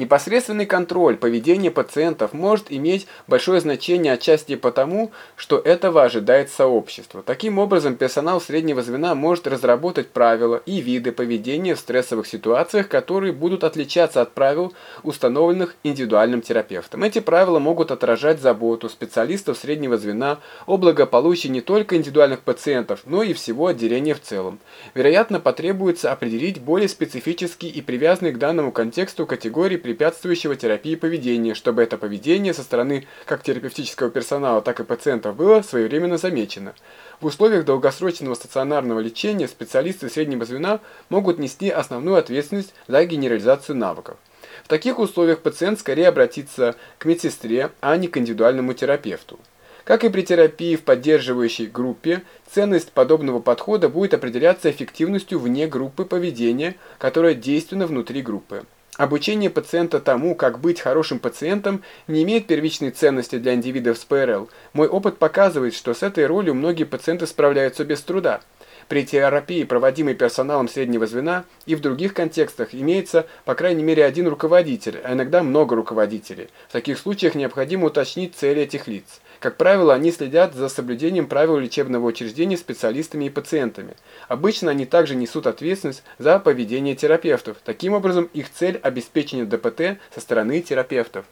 Непосредственный контроль поведения пациентов может иметь большое значение отчасти потому, что этого ожидает сообщество. Таким образом, персонал среднего звена может разработать правила и виды поведения в стрессовых ситуациях, которые будут отличаться от правил, установленных индивидуальным терапевтом. Эти правила могут отражать заботу специалистов среднего звена о благополучии не только индивидуальных пациентов, но и всего отделения в целом. Вероятно, потребуется определить более специфические и привязанные к данному контексту категории препятствующего терапии поведения, чтобы это поведение со стороны как терапевтического персонала, так и пациентов было своевременно замечено. В условиях долгосрочного стационарного лечения специалисты среднего звена могут нести основную ответственность за генерализацию навыков. В таких условиях пациент скорее обратится к медсестре, а не к индивидуальному терапевту. Как и при терапии в поддерживающей группе, ценность подобного подхода будет определяться эффективностью вне группы поведения, которая действенна внутри группы. Обучение пациента тому, как быть хорошим пациентом, не имеет первичной ценности для индивидов с ПРЛ. Мой опыт показывает, что с этой ролью многие пациенты справляются без труда. При терапии, проводимой персоналом среднего звена, и в других контекстах имеется по крайней мере один руководитель, а иногда много руководителей. В таких случаях необходимо уточнить цели этих лиц. Как правило, они следят за соблюдением правил лечебного учреждения специалистами и пациентами. Обычно они также несут ответственность за поведение терапевтов. Таким образом, их цель – обеспечение ДПТ со стороны терапевтов.